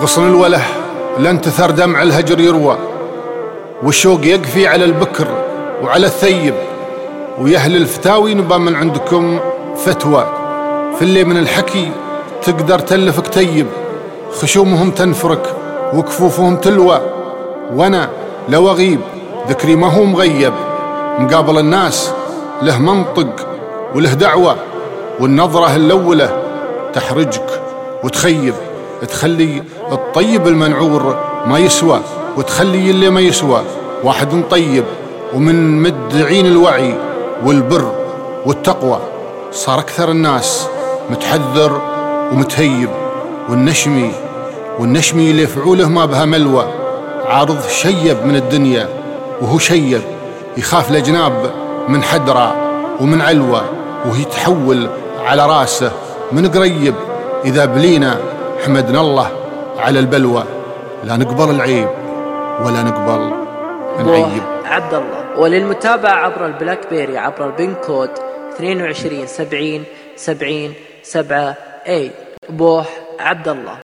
غصن الوله لن تثر دمع الهجر يروى. والشوق يقفي على البكر وعلى الثيب ويا أهل الفتاوي نبى من عندكم فتوى. في اللي من الحكي تقدر تلف كتيب خشومهم تنفرك وكفوفهم تلوى. وأنا لو اغيب ذكري ما هو مغيب مقابل الناس له منطق وله دعوة والنظرة الأولى تحرجك وتخيب. تخلي الطيب المنعور ما يسوى وتخلي اللي ما يسوى واحد طيب ومن مدعين الوعي والبر والتقوى صار أكثر الناس متحذر ومتهيب والنشمي والنشمي اللي فعوله ما بها ملوى عارض شيب من الدنيا وهو شيب يخاف لجناب من حدرة ومن علوة وهي تحول على راسه من قريب إذا بلينا حمدنا الله على البلوى. لا نقبل العيب ولا نقبل نعيب عبد الله. وللمتابعة عبر ال BlackBerry عبر ال PIN code 22 70 70 7 اي بوح عبد الله.